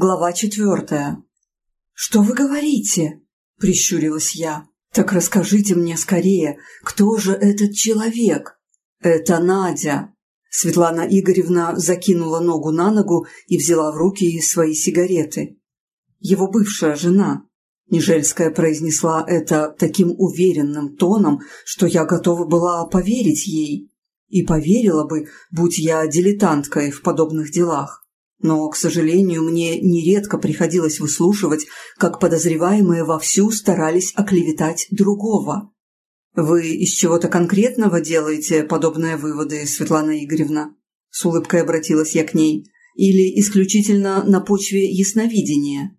Глава четвертая. «Что вы говорите?» – прищурилась я. «Так расскажите мне скорее, кто же этот человек?» «Это Надя». Светлана Игоревна закинула ногу на ногу и взяла в руки свои сигареты. «Его бывшая жена». Нежельская произнесла это таким уверенным тоном, что я готова была поверить ей. И поверила бы, будь я дилетанткой в подобных делах. Но, к сожалению, мне нередко приходилось выслушивать, как подозреваемые вовсю старались оклеветать другого. «Вы из чего-то конкретного делаете подобные выводы, Светлана Игоревна?» С улыбкой обратилась я к ней. «Или исключительно на почве ясновидения?»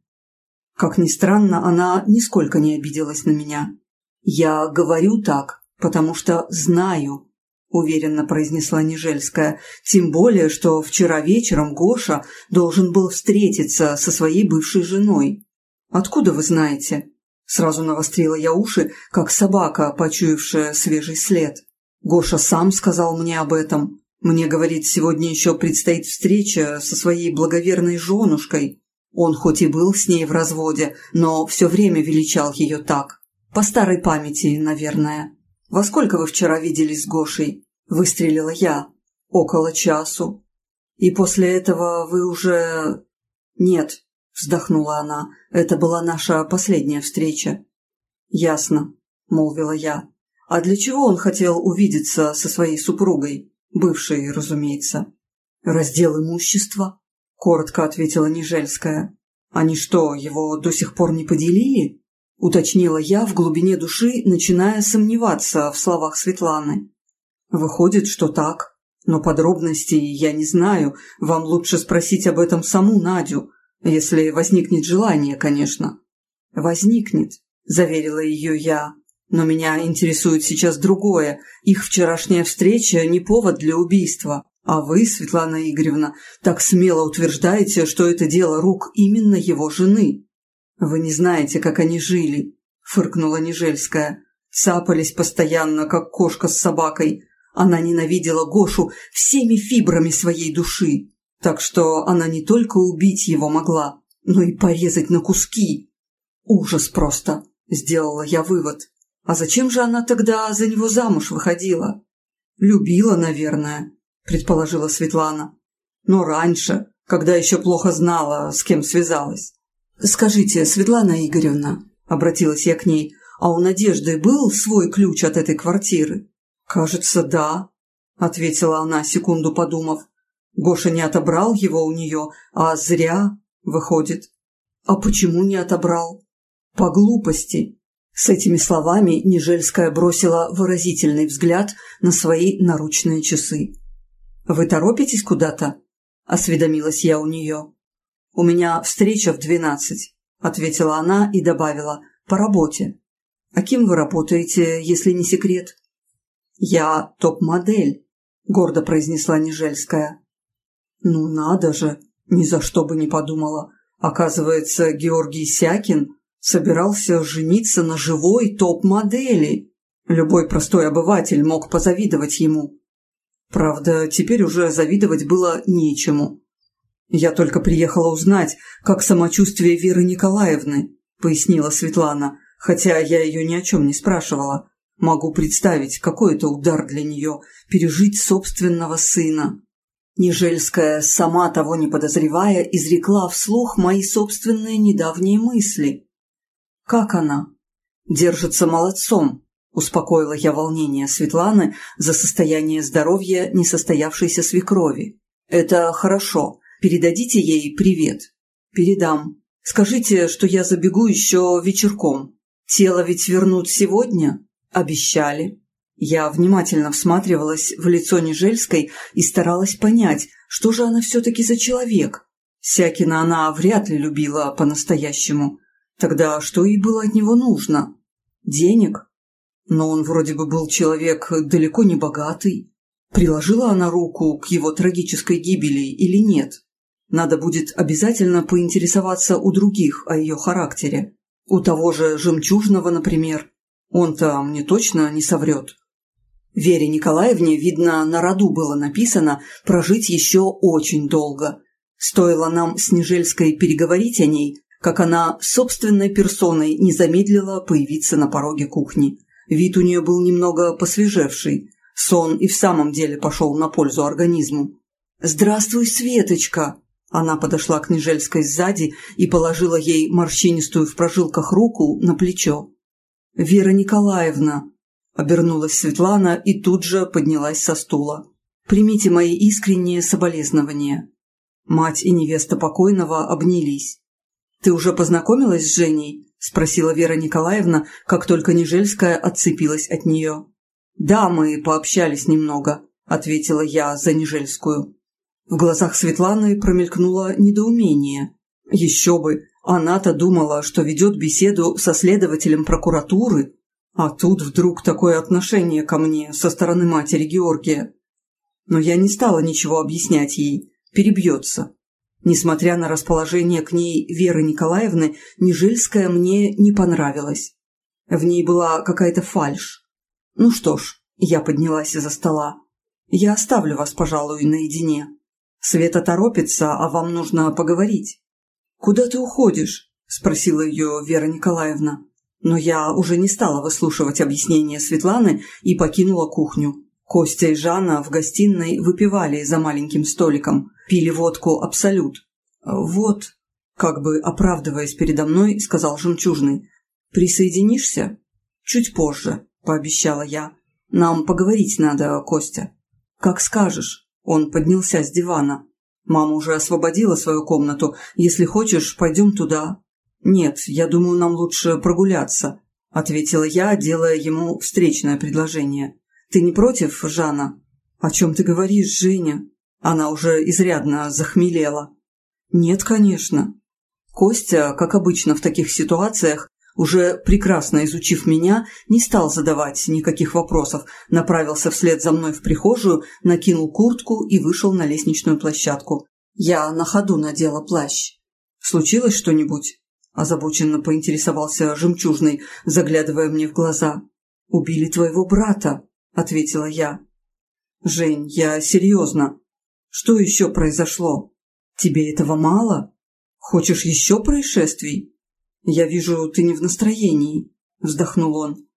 Как ни странно, она нисколько не обиделась на меня. «Я говорю так, потому что знаю, – уверенно произнесла Нежельская. «Тем более, что вчера вечером Гоша должен был встретиться со своей бывшей женой. Откуда вы знаете?» Сразу навострила я уши, как собака, почуявшая свежий след. Гоша сам сказал мне об этом. Мне, говорит, сегодня еще предстоит встреча со своей благоверной женушкой. Он хоть и был с ней в разводе, но все время величал ее так. По старой памяти, наверное. «Во сколько вы вчера виделись с Гошей?» – выстрелила я. «Около часу». «И после этого вы уже...» «Нет», – вздохнула она, – «это была наша последняя встреча». «Ясно», – молвила я. «А для чего он хотел увидеться со своей супругой? Бывшей, разумеется». «Раздел имущества», – коротко ответила Нежельская. «Они что, его до сих пор не поделили?» Уточнила я в глубине души, начиная сомневаться в словах Светланы. Выходит, что так. Но подробностей я не знаю. Вам лучше спросить об этом саму Надю, если возникнет желание, конечно. Возникнет, заверила ее я. Но меня интересует сейчас другое. Их вчерашняя встреча не повод для убийства. А вы, Светлана Игоревна, так смело утверждаете, что это дело рук именно его жены. «Вы не знаете, как они жили», – фыркнула Нежельская. «Цапались постоянно, как кошка с собакой. Она ненавидела Гошу всеми фибрами своей души, так что она не только убить его могла, но и порезать на куски. Ужас просто», – сделала я вывод. «А зачем же она тогда за него замуж выходила?» «Любила, наверное», – предположила Светлана. «Но раньше, когда еще плохо знала, с кем связалась». «Скажите, Светлана Игоревна», – обратилась я к ней, – «а у Надежды был свой ключ от этой квартиры?» «Кажется, да», – ответила она, секунду подумав. «Гоша не отобрал его у нее, а зря, выходит». «А почему не отобрал?» «По глупости». С этими словами Нежельская бросила выразительный взгляд на свои наручные часы. «Вы торопитесь куда-то?» – осведомилась я у нее. «У меня встреча в двенадцать», – ответила она и добавила, – «по работе». «А кем вы работаете, если не секрет?» «Я топ-модель», – гордо произнесла Нежельская. «Ну надо же, ни за что бы не подумала. Оказывается, Георгий Сякин собирался жениться на живой топ-модели. Любой простой обыватель мог позавидовать ему. Правда, теперь уже завидовать было нечему. «Я только приехала узнать, как самочувствие Веры Николаевны», – пояснила Светлана, хотя я ее ни о чем не спрашивала. Могу представить, какой это удар для нее – пережить собственного сына. Нежельская, сама того не подозревая, изрекла вслух мои собственные недавние мысли. «Как она?» «Держится молодцом», – успокоила я волнение Светланы за состояние здоровья несостоявшейся свекрови. «Это хорошо. Передадите ей привет. Передам. Скажите, что я забегу еще вечерком. Тело ведь вернут сегодня? Обещали. Я внимательно всматривалась в лицо Нежельской и старалась понять, что же она все-таки за человек. Сякина она вряд ли любила по-настоящему. Тогда что ей было от него нужно? Денег? Но он вроде бы был человек далеко не богатый. Приложила она руку к его трагической гибели или нет? Надо будет обязательно поинтересоваться у других о ее характере. У того же Жемчужного, например. Он-то мне точно не соврет. Вере Николаевне, видно, на роду было написано прожить еще очень долго. Стоило нам с Нежельской переговорить о ней, как она собственной персоной не замедлила появиться на пороге кухни. Вид у нее был немного посвежевший. Сон и в самом деле пошел на пользу организму. «Здравствуй, Светочка!» Она подошла к Нежельской сзади и положила ей морщинистую в прожилках руку на плечо. «Вера Николаевна!» – обернулась Светлана и тут же поднялась со стула. «Примите мои искренние соболезнования». Мать и невеста покойного обнялись. «Ты уже познакомилась с Женей?» – спросила Вера Николаевна, как только Нежельская отцепилась от нее. «Да, мы пообщались немного», – ответила я за Нежельскую. В глазах Светланы промелькнуло недоумение. Еще бы, она-то думала, что ведет беседу со следователем прокуратуры, а тут вдруг такое отношение ко мне со стороны матери Георгия. Но я не стала ничего объяснять ей, перебьется. Несмотря на расположение к ней Веры Николаевны, Нежельская мне не понравилась. В ней была какая-то фальшь. Ну что ж, я поднялась из-за стола. Я оставлю вас, пожалуй, наедине. Света торопится, а вам нужно поговорить. «Куда ты уходишь?» – спросила ее Вера Николаевна. Но я уже не стала выслушивать объяснения Светланы и покинула кухню. Костя и Жанна в гостиной выпивали за маленьким столиком, пили водку «Абсолют». «Вот», как бы оправдываясь передо мной, сказал Жемчужный, «присоединишься?» «Чуть позже», – пообещала я. «Нам поговорить надо, Костя». «Как скажешь». Он поднялся с дивана. «Мама уже освободила свою комнату. Если хочешь, пойдем туда». «Нет, я думаю, нам лучше прогуляться», – ответила я, делая ему встречное предложение. «Ты не против, Жанна?» «О чем ты говоришь, Женя?» Она уже изрядно захмелела. «Нет, конечно». Костя, как обычно в таких ситуациях, уже прекрасно изучив меня, не стал задавать никаких вопросов, направился вслед за мной в прихожую, накинул куртку и вышел на лестничную площадку. Я на ходу надела плащ. «Случилось что-нибудь?» – озабоченно поинтересовался жемчужный, заглядывая мне в глаза. «Убили твоего брата», – ответила я. «Жень, я серьезно. Что еще произошло? Тебе этого мало? Хочешь еще происшествий?» «Я вижу, ты не в настроении», – вздохнул он.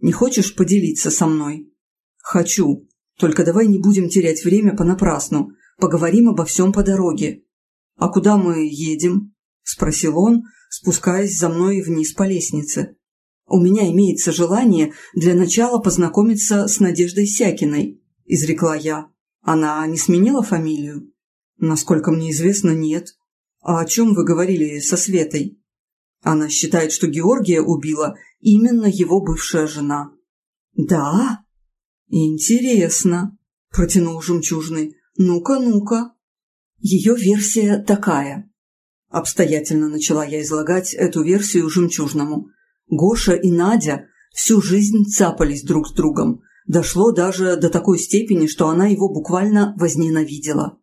«Не хочешь поделиться со мной?» «Хочу. Только давай не будем терять время понапрасну. Поговорим обо всем по дороге». «А куда мы едем?» – спросил он, спускаясь за мной вниз по лестнице. «У меня имеется желание для начала познакомиться с Надеждой Сякиной», – изрекла я. «Она не сменила фамилию?» «Насколько мне известно, нет. А о чем вы говорили со Светой?» Она считает, что Георгия убила именно его бывшая жена. «Да? Интересно», – протянул жемчужный. «Ну-ка, ну-ка». Ее версия такая. Обстоятельно начала я излагать эту версию жемчужному. Гоша и Надя всю жизнь цапались друг с другом. Дошло даже до такой степени, что она его буквально возненавидела.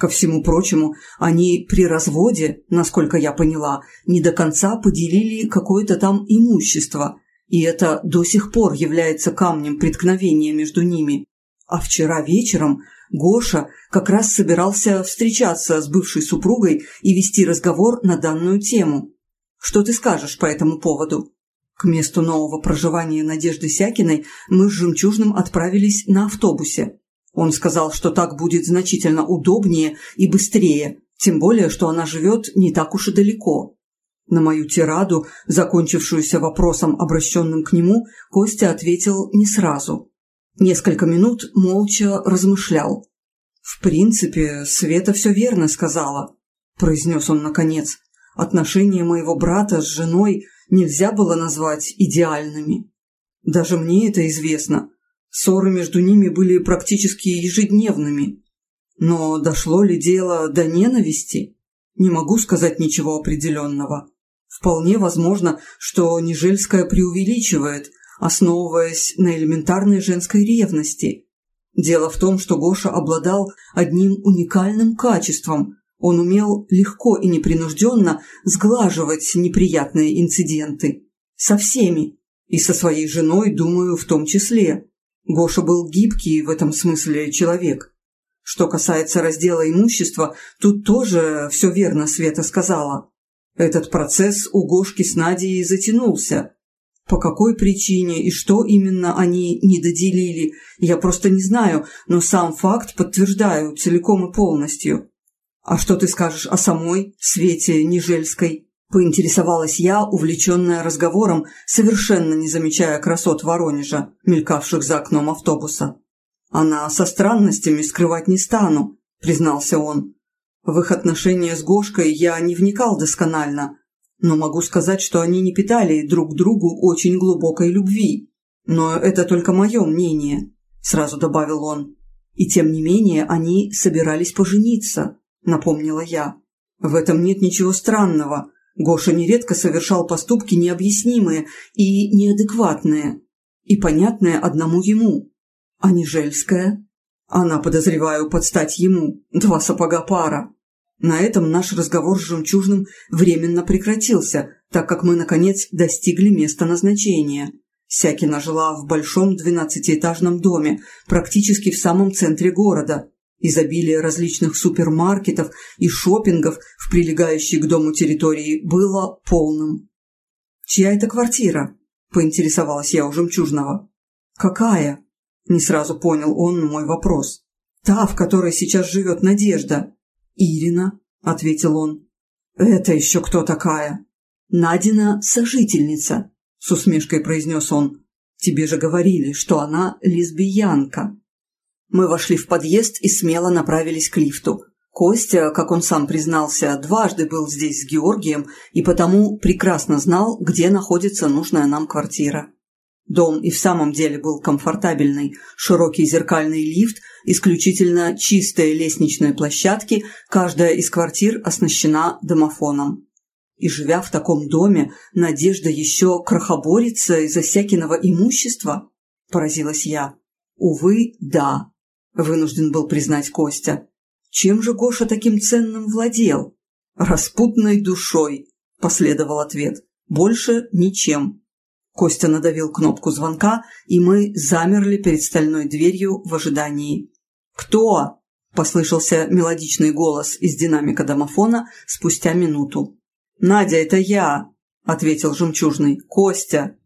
Ко всему прочему, они при разводе, насколько я поняла, не до конца поделили какое-то там имущество, и это до сих пор является камнем преткновения между ними. А вчера вечером Гоша как раз собирался встречаться с бывшей супругой и вести разговор на данную тему. Что ты скажешь по этому поводу? К месту нового проживания Надежды Сякиной мы с Жемчужным отправились на автобусе. Он сказал, что так будет значительно удобнее и быстрее, тем более, что она живет не так уж и далеко. На мою тираду, закончившуюся вопросом, обращенным к нему, Костя ответил не сразу. Несколько минут молча размышлял. «В принципе, Света все верно сказала», – произнес он наконец. «Отношения моего брата с женой нельзя было назвать идеальными. Даже мне это известно. Ссоры между ними были практически ежедневными. Но дошло ли дело до ненависти? Не могу сказать ничего определенного. Вполне возможно, что Нежельская преувеличивает, основываясь на элементарной женской ревности. Дело в том, что Гоша обладал одним уникальным качеством. Он умел легко и непринужденно сглаживать неприятные инциденты. Со всеми. И со своей женой, думаю, в том числе. Гоша был гибкий в этом смысле человек. Что касается раздела имущества, тут тоже все верно Света сказала. Этот процесс у Гошки с Надей затянулся. По какой причине и что именно они не доделили, я просто не знаю, но сам факт подтверждаю целиком и полностью. А что ты скажешь о самой Свете Нежельской? Поинтересовалась я, увлеченная разговором, совершенно не замечая красот Воронежа, мелькавших за окном автобуса. «Она со странностями скрывать не стану», – признался он. «В их отношения с Гошкой я не вникал досконально, но могу сказать, что они не питали друг другу очень глубокой любви. Но это только мое мнение», – сразу добавил он. «И тем не менее они собирались пожениться», – напомнила я. «В этом нет ничего странного», Гоша нередко совершал поступки необъяснимые и неадекватные, и понятные одному ему. А Нежельская? Она, подозреваю, подстать ему. Два сапога пара. На этом наш разговор с жемчужным временно прекратился, так как мы, наконец, достигли места назначения. Сякина жила в большом двенадцатиэтажном доме, практически в самом центре города, Изобилие различных супермаркетов и шопингов в прилегающей к дому территории было полным. «Чья это квартира?» – поинтересовалась я у жемчужного. «Какая?» – не сразу понял он мой вопрос. «Та, в которой сейчас живет Надежда». «Ирина», – ответил он. «Это еще кто такая?» «Надина сожительница», – с усмешкой произнес он. «Тебе же говорили, что она лесбиянка». Мы вошли в подъезд и смело направились к лифту. Костя, как он сам признался, дважды был здесь с Георгием и потому прекрасно знал, где находится нужная нам квартира. Дом и в самом деле был комфортабельный, широкий зеркальный лифт, исключительно чистые лестничные площадки, каждая из квартир оснащена домофоном. И живя в таком доме, Надежда еще крохоборится из-за всякиного имущества? Поразилась я. Увы, да. – вынужден был признать Костя. «Чем же Гоша таким ценным владел?» «Распутной душой», – последовал ответ. «Больше ничем». Костя надавил кнопку звонка, и мы замерли перед стальной дверью в ожидании. «Кто?» – послышался мелодичный голос из динамика домофона спустя минуту. «Надя, это я!» – ответил жемчужный. «Костя!»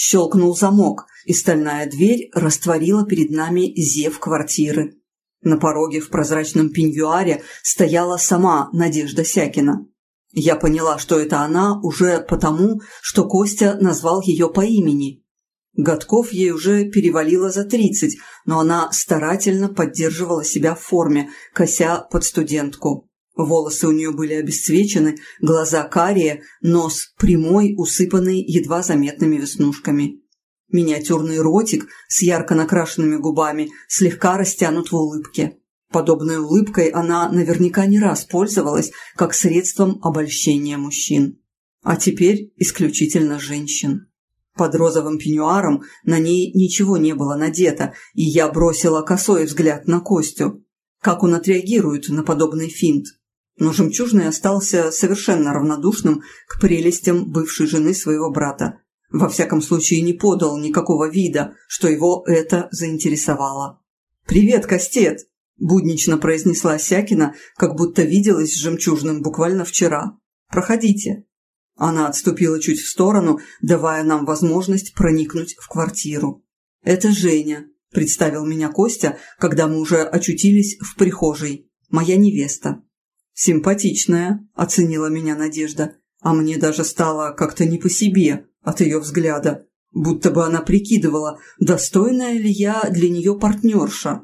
Щелкнул замок, и стальная дверь растворила перед нами зев квартиры. На пороге в прозрачном пеньюаре стояла сама Надежда Сякина. Я поняла, что это она уже потому, что Костя назвал ее по имени. Годков ей уже перевалило за тридцать, но она старательно поддерживала себя в форме, кося под студентку. Волосы у нее были обесцвечены, глаза карие, нос прямой, усыпанный едва заметными веснушками. Миниатюрный ротик с ярко накрашенными губами слегка растянут в улыбке. Подобной улыбкой она наверняка не раз пользовалась как средством обольщения мужчин. А теперь исключительно женщин. Под розовым пеньюаром на ней ничего не было надето, и я бросила косой взгляд на Костю. Как он отреагирует на подобный финт? Но жемчужный остался совершенно равнодушным к прелестям бывшей жены своего брата. Во всяком случае, не подал никакого вида, что его это заинтересовало. «Привет, Кастет!» – буднично произнесла Сякина, как будто виделась с жемчужным буквально вчера. «Проходите». Она отступила чуть в сторону, давая нам возможность проникнуть в квартиру. «Это Женя», – представил меня Костя, когда мы уже очутились в прихожей. «Моя невеста». «Симпатичная», – оценила меня Надежда, а мне даже стало как-то не по себе от ее взгляда, будто бы она прикидывала, достойная ли я для нее партнерша.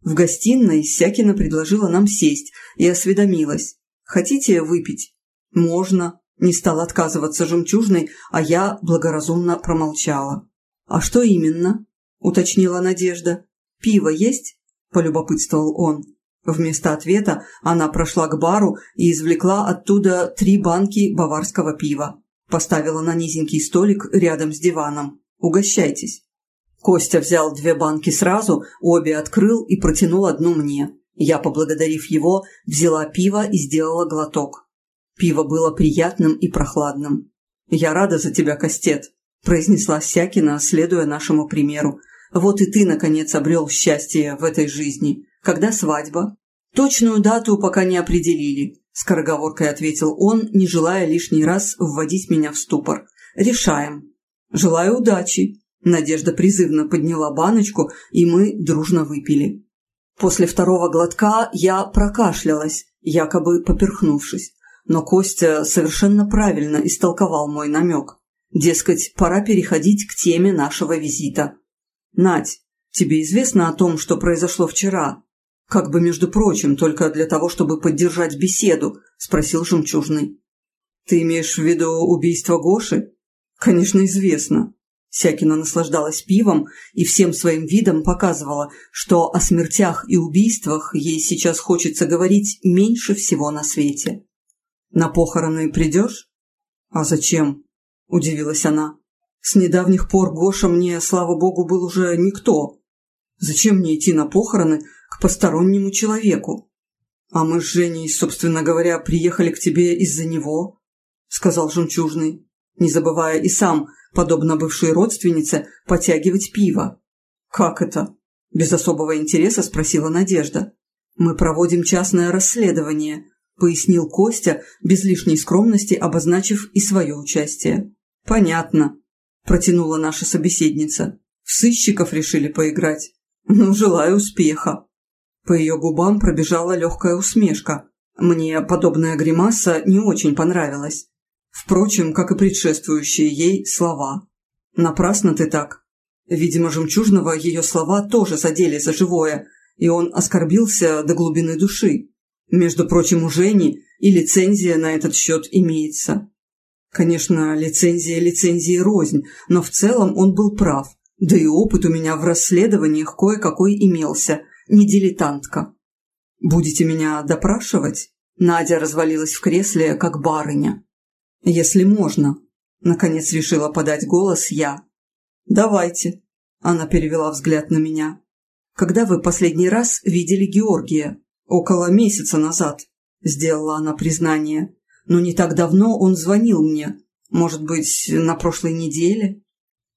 В гостиной Сякина предложила нам сесть и осведомилась. «Хотите выпить?» «Можно», – не стал отказываться жемчужной, а я благоразумно промолчала. «А что именно?» – уточнила Надежда. «Пиво есть?» – полюбопытствовал он. Вместо ответа она прошла к бару и извлекла оттуда три банки баварского пива. Поставила на низенький столик рядом с диваном. «Угощайтесь». Костя взял две банки сразу, обе открыл и протянул одну мне. Я, поблагодарив его, взяла пиво и сделала глоток. Пиво было приятным и прохладным. «Я рада за тебя, Костет», – произнесла Сякина, следуя нашему примеру. «Вот и ты, наконец, обрел счастье в этой жизни. Когда свадьба? Точную дату пока не определили, скороговоркой ответил он, не желая лишний раз вводить меня в ступор. Решаем. Желаю удачи. Надежда призывно подняла баночку, и мы дружно выпили. После второго глотка я прокашлялась, якобы поперхнувшись, но Костя совершенно правильно истолковал мой намек. Дескать, пора переходить к теме нашего визита. «Надь, тебе известно о том, что произошло вчера?» «Как бы, между прочим, только для того, чтобы поддержать беседу», – спросил Жемчужный. «Ты имеешь в виду убийство Гоши?» «Конечно, известно». Сякина наслаждалась пивом и всем своим видом показывала, что о смертях и убийствах ей сейчас хочется говорить меньше всего на свете. «На похороны придешь?» «А зачем?» – удивилась она. «С недавних пор Гоша мне, слава богу, был уже никто. Зачем мне идти на похороны к постороннему человеку? А мы с Женей, собственно говоря, приехали к тебе из-за него», – сказал Жемчужный, не забывая и сам, подобно бывшей родственнице, потягивать пиво. «Как это?» – без особого интереса спросила Надежда. «Мы проводим частное расследование», – пояснил Костя, без лишней скромности обозначив и свое участие. «Понятно», – протянула наша собеседница. «В сыщиков решили поиграть. Ну, желаю успеха». По ее губам пробежала легкая усмешка. Мне подобная гримаса не очень понравилась. Впрочем, как и предшествующие ей слова. «Напрасно ты так». Видимо, жемчужного ее слова тоже задели за живое, и он оскорбился до глубины души. Между прочим, у Жени и лицензия на этот счет имеется. Конечно, лицензия лицензии рознь, но в целом он был прав. Да и опыт у меня в расследованиях кое-какой имелся, не дилетантка. «Будете меня допрашивать?» Надя развалилась в кресле, как барыня. «Если можно», — наконец решила подать голос я. «Давайте», — она перевела взгляд на меня. «Когда вы последний раз видели Георгия?» «Около месяца назад», — сделала она признание. Но не так давно он звонил мне. Может быть, на прошлой неделе?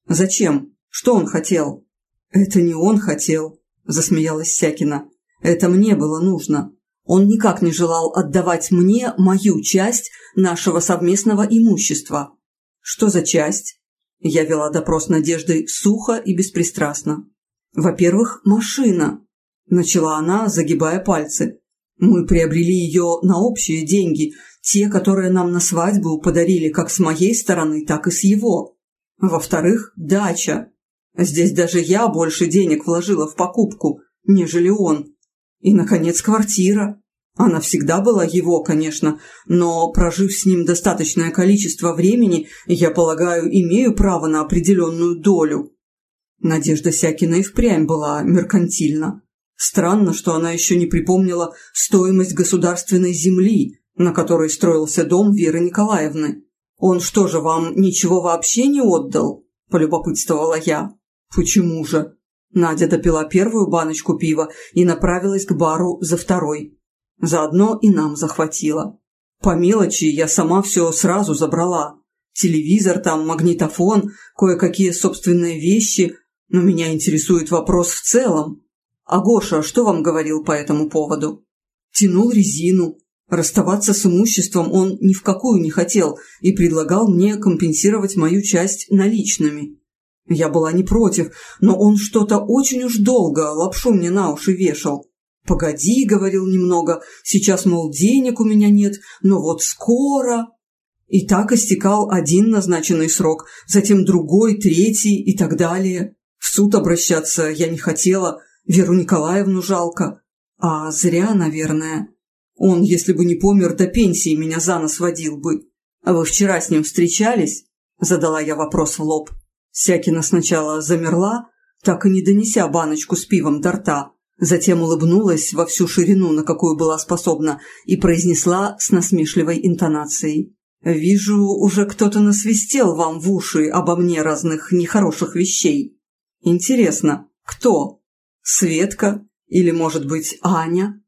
Зачем? Что он хотел? Это не он хотел, засмеялась Сякина. Это мне было нужно. Он никак не желал отдавать мне мою часть нашего совместного имущества. Что за часть? Я вела допрос Надежды сухо и беспристрастно. Во-первых, машина. Начала она, загибая пальцы. Мы приобрели ее на общие деньги, те, которые нам на свадьбу подарили как с моей стороны, так и с его. Во-вторых, дача. Здесь даже я больше денег вложила в покупку, нежели он. И, наконец, квартира. Она всегда была его, конечно, но, прожив с ним достаточное количество времени, я полагаю, имею право на определенную долю. Надежда Сякина и впрямь была меркантильна. Странно, что она еще не припомнила стоимость государственной земли, на которой строился дом Веры Николаевны. «Он что же, вам ничего вообще не отдал?» – полюбопытствовала я. «Почему же?» Надя допила первую баночку пива и направилась к бару за второй. Заодно и нам захватила. По мелочи я сама все сразу забрала. Телевизор там, магнитофон, кое-какие собственные вещи, но меня интересует вопрос в целом. А Гоша что вам говорил по этому поводу? Тянул резину, Расставаться с имуществом он ни в какую не хотел и предлагал мне компенсировать мою часть наличными. Я была не против, но он что-то очень уж долго лапшу мне на уши вешал. «Погоди», — говорил немного, — «сейчас, мол, денег у меня нет, но вот скоро...» И так истекал один назначенный срок, затем другой, третий и так далее. В суд обращаться я не хотела, Веру Николаевну жалко. А зря, наверное. Он, если бы не помер, до пенсии меня за нос водил бы. А вы вчера с ним встречались?» Задала я вопрос в лоб. Сякина сначала замерла, так и не донеся баночку с пивом до рта, затем улыбнулась во всю ширину, на какую была способна, и произнесла с насмешливой интонацией. «Вижу, уже кто-то насвистел вам в уши обо мне разных нехороших вещей. Интересно, кто? Светка или, может быть, Аня?»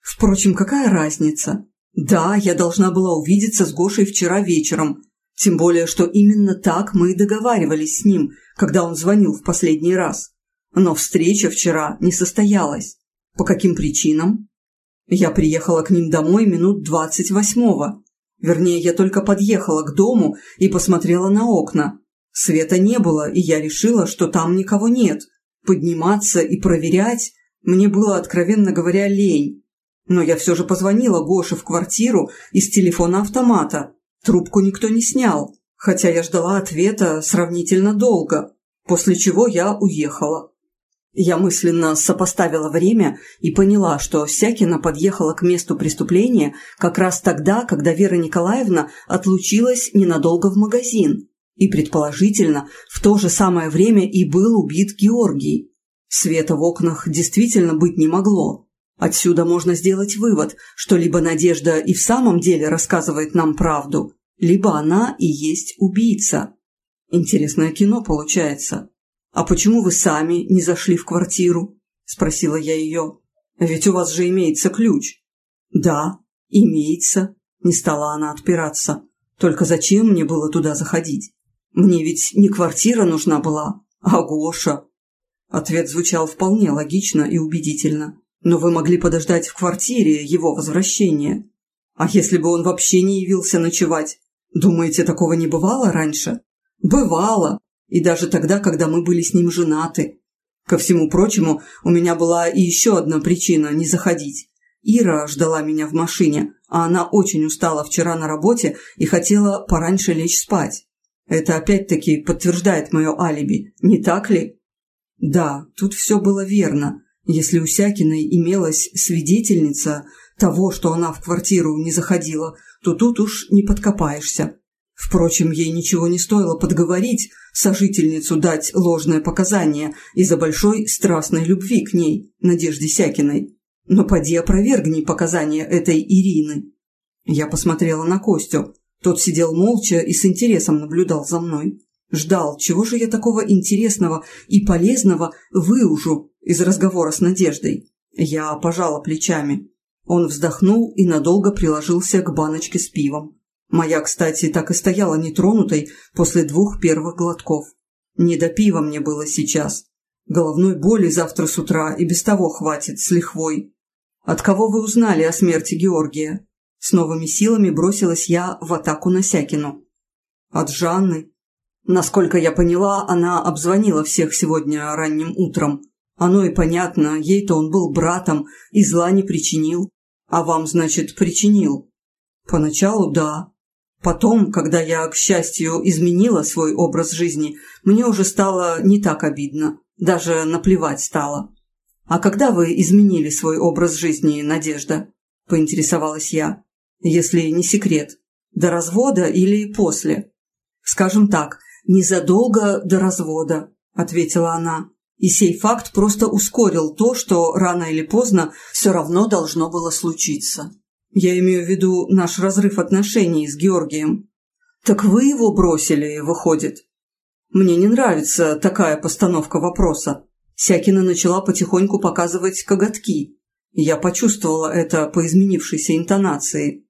Впрочем, какая разница? Да, я должна была увидеться с Гошей вчера вечером, тем более, что именно так мы и договаривались с ним, когда он звонил в последний раз. Но встреча вчера не состоялась. По каким причинам? Я приехала к ним домой минут двадцать восьмого. Вернее, я только подъехала к дому и посмотрела на окна. Света не было, и я решила, что там никого нет. Подниматься и проверять мне было, откровенно говоря, лень. Но я все же позвонила Гоше в квартиру из телефона автомата. Трубку никто не снял, хотя я ждала ответа сравнительно долго, после чего я уехала. Я мысленно сопоставила время и поняла, что Сякина подъехала к месту преступления как раз тогда, когда Вера Николаевна отлучилась ненадолго в магазин. И, предположительно, в то же самое время и был убит Георгий. Света в окнах действительно быть не могло. Отсюда можно сделать вывод, что либо Надежда и в самом деле рассказывает нам правду, либо она и есть убийца. Интересное кино получается. «А почему вы сами не зашли в квартиру?» – спросила я ее. «Ведь у вас же имеется ключ». «Да, имеется», – не стала она отпираться. «Только зачем мне было туда заходить? Мне ведь не квартира нужна была, а Гоша». Ответ звучал вполне логично и убедительно. «Но вы могли подождать в квартире его возвращения. А если бы он вообще не явился ночевать? Думаете, такого не бывало раньше?» «Бывало», и даже тогда, когда мы были с ним женаты. Ко всему прочему, у меня была и еще одна причина не заходить. Ира ждала меня в машине, а она очень устала вчера на работе и хотела пораньше лечь спать. Это опять-таки подтверждает мое алиби, не так ли? Да, тут все было верно. Если у Сякиной имелась свидетельница того, что она в квартиру не заходила, то тут уж не подкопаешься. Впрочем, ей ничего не стоило подговорить сожительницу дать ложное показание из-за большой страстной любви к ней, Надежде Сякиной. Но поди опровергни показания этой Ирины. Я посмотрела на Костю. Тот сидел молча и с интересом наблюдал за мной. Ждал, чего же я такого интересного и полезного выужу из разговора с Надеждой. Я пожала плечами. Он вздохнул и надолго приложился к баночке с пивом. Моя, кстати, так и стояла нетронутой после двух первых глотков. Не до пива мне было сейчас. Головной боли завтра с утра и без того хватит с лихвой. От кого вы узнали о смерти Георгия? С новыми силами бросилась я в атаку на Сякину. От Жанны. Насколько я поняла, она обзвонила всех сегодня ранним утром. Оно и понятно, ей-то он был братом и зла не причинил. А вам, значит, причинил? Поначалу да, Потом, когда я, к счастью, изменила свой образ жизни, мне уже стало не так обидно, даже наплевать стало. «А когда вы изменили свой образ жизни, Надежда?» – поинтересовалась я. «Если не секрет, до развода или после?» «Скажем так, незадолго до развода», – ответила она. И сей факт просто ускорил то, что рано или поздно все равно должно было случиться. Я имею в виду наш разрыв отношений с Георгием. Так вы его бросили, выходит? Мне не нравится такая постановка вопроса. Сякина начала потихоньку показывать коготки. Я почувствовала это по изменившейся интонации.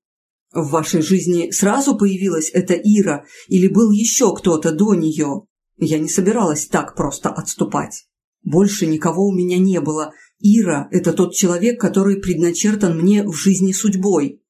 В вашей жизни сразу появилась эта Ира или был еще кто-то до нее? Я не собиралась так просто отступать. Больше никого у меня не было, Ира – это тот человек, который предначертан мне в жизни судьбой.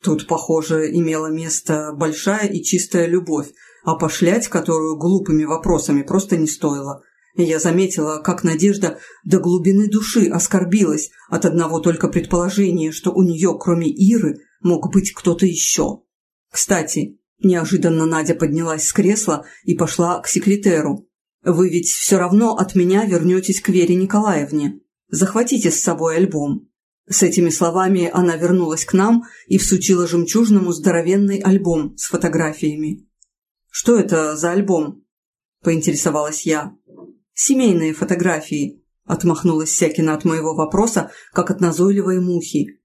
Тут, похоже, имела место большая и чистая любовь, а пошлять которую глупыми вопросами просто не стоило. Я заметила, как Надежда до глубины души оскорбилась от одного только предположения, что у нее, кроме Иры, мог быть кто-то еще. Кстати, неожиданно Надя поднялась с кресла и пошла к секретеру. «Вы ведь все равно от меня вернетесь к Вере Николаевне». Захватите с собой альбом». С этими словами она вернулась к нам и всучила жемчужному здоровенный альбом с фотографиями. «Что это за альбом?» – поинтересовалась я. «Семейные фотографии», – отмахнулась Сякина от моего вопроса, как от назойливой мухи.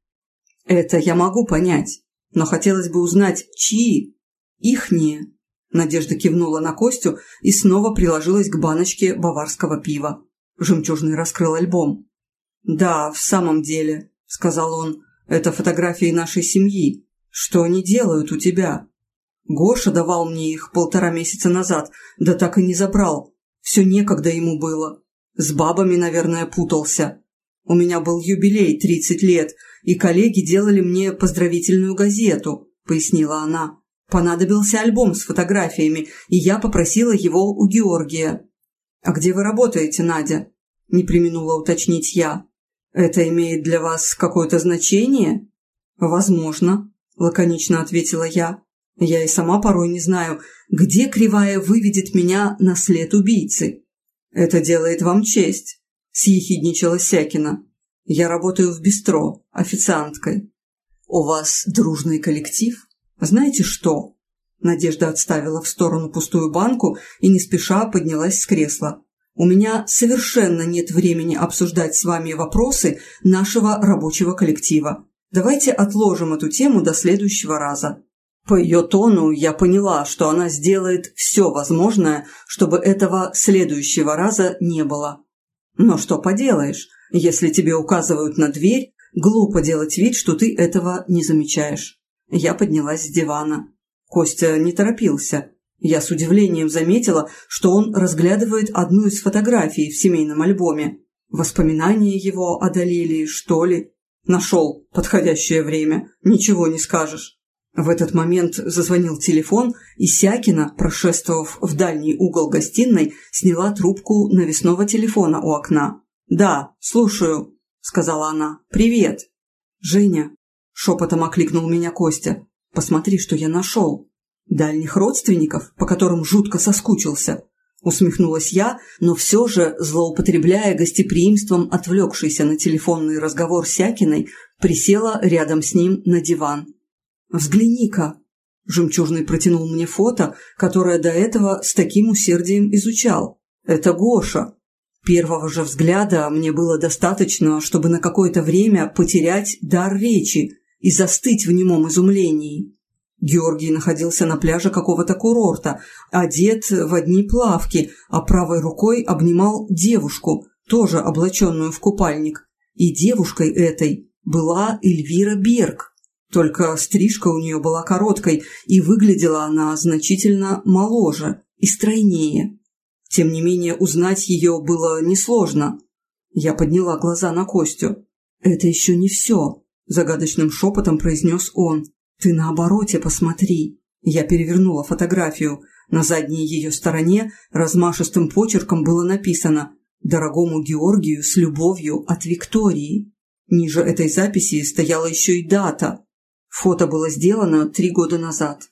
«Это я могу понять, но хотелось бы узнать, чьи?» «Ихние», – Надежда кивнула на Костю и снова приложилась к баночке баварского пива. Жемчужный раскрыл альбом. «Да, в самом деле», — сказал он, — «это фотографии нашей семьи. Что они делают у тебя?» Гоша давал мне их полтора месяца назад, да так и не забрал. Все некогда ему было. С бабами, наверное, путался. У меня был юбилей 30 лет, и коллеги делали мне поздравительную газету», – пояснила она. «Понадобился альбом с фотографиями, и я попросила его у Георгия». «А где вы работаете, Надя?» – не применула уточнить я. «Это имеет для вас какое-то значение?» «Возможно», – лаконично ответила я. «Я и сама порой не знаю, где кривая выведет меня на след убийцы». «Это делает вам честь», – съехидничала Сякина. «Я работаю в бистро, официанткой». «У вас дружный коллектив?» «Знаете что?» Надежда отставила в сторону пустую банку и не спеша поднялась с кресла. «У меня совершенно нет времени обсуждать с вами вопросы нашего рабочего коллектива. Давайте отложим эту тему до следующего раза». По ее тону я поняла, что она сделает все возможное, чтобы этого следующего раза не было. Но что поделаешь, если тебе указывают на дверь, глупо делать вид, что ты этого не замечаешь. Я поднялась с дивана. Костя не торопился. Я с удивлением заметила, что он разглядывает одну из фотографий в семейном альбоме. Воспоминания его одолели, что ли? Нашел подходящее время, ничего не скажешь. В этот момент зазвонил телефон, и Сякина, прошествовав в дальний угол гостиной, сняла трубку навесного телефона у окна. «Да, слушаю», — сказала она. «Привет». «Женя», — шепотом окликнул меня Костя, — «посмотри, что я нашел». «Дальних родственников, по которым жутко соскучился», — усмехнулась я, но все же, злоупотребляя гостеприимством отвлекшейся на телефонный разговор Сякиной, присела рядом с ним на диван. «Взгляни-ка!» Жемчужный протянул мне фото, которое до этого с таким усердием изучал. «Это Гоша!» Первого же взгляда мне было достаточно, чтобы на какое-то время потерять дар речи и застыть в немом изумлении. Георгий находился на пляже какого-то курорта, одет в одни плавки, а правой рукой обнимал девушку, тоже облаченную в купальник. И девушкой этой была Эльвира Берг. Только стрижка у нее была короткой, и выглядела она значительно моложе и стройнее. Тем не менее, узнать ее было несложно. Я подняла глаза на Костю. «Это еще не все», – загадочным шепотом произнес он. «Ты на обороте посмотри». Я перевернула фотографию. На задней ее стороне размашистым почерком было написано «Дорогому Георгию с любовью от Виктории». Ниже этой записи стояла еще и дата Фото было сделано три года назад.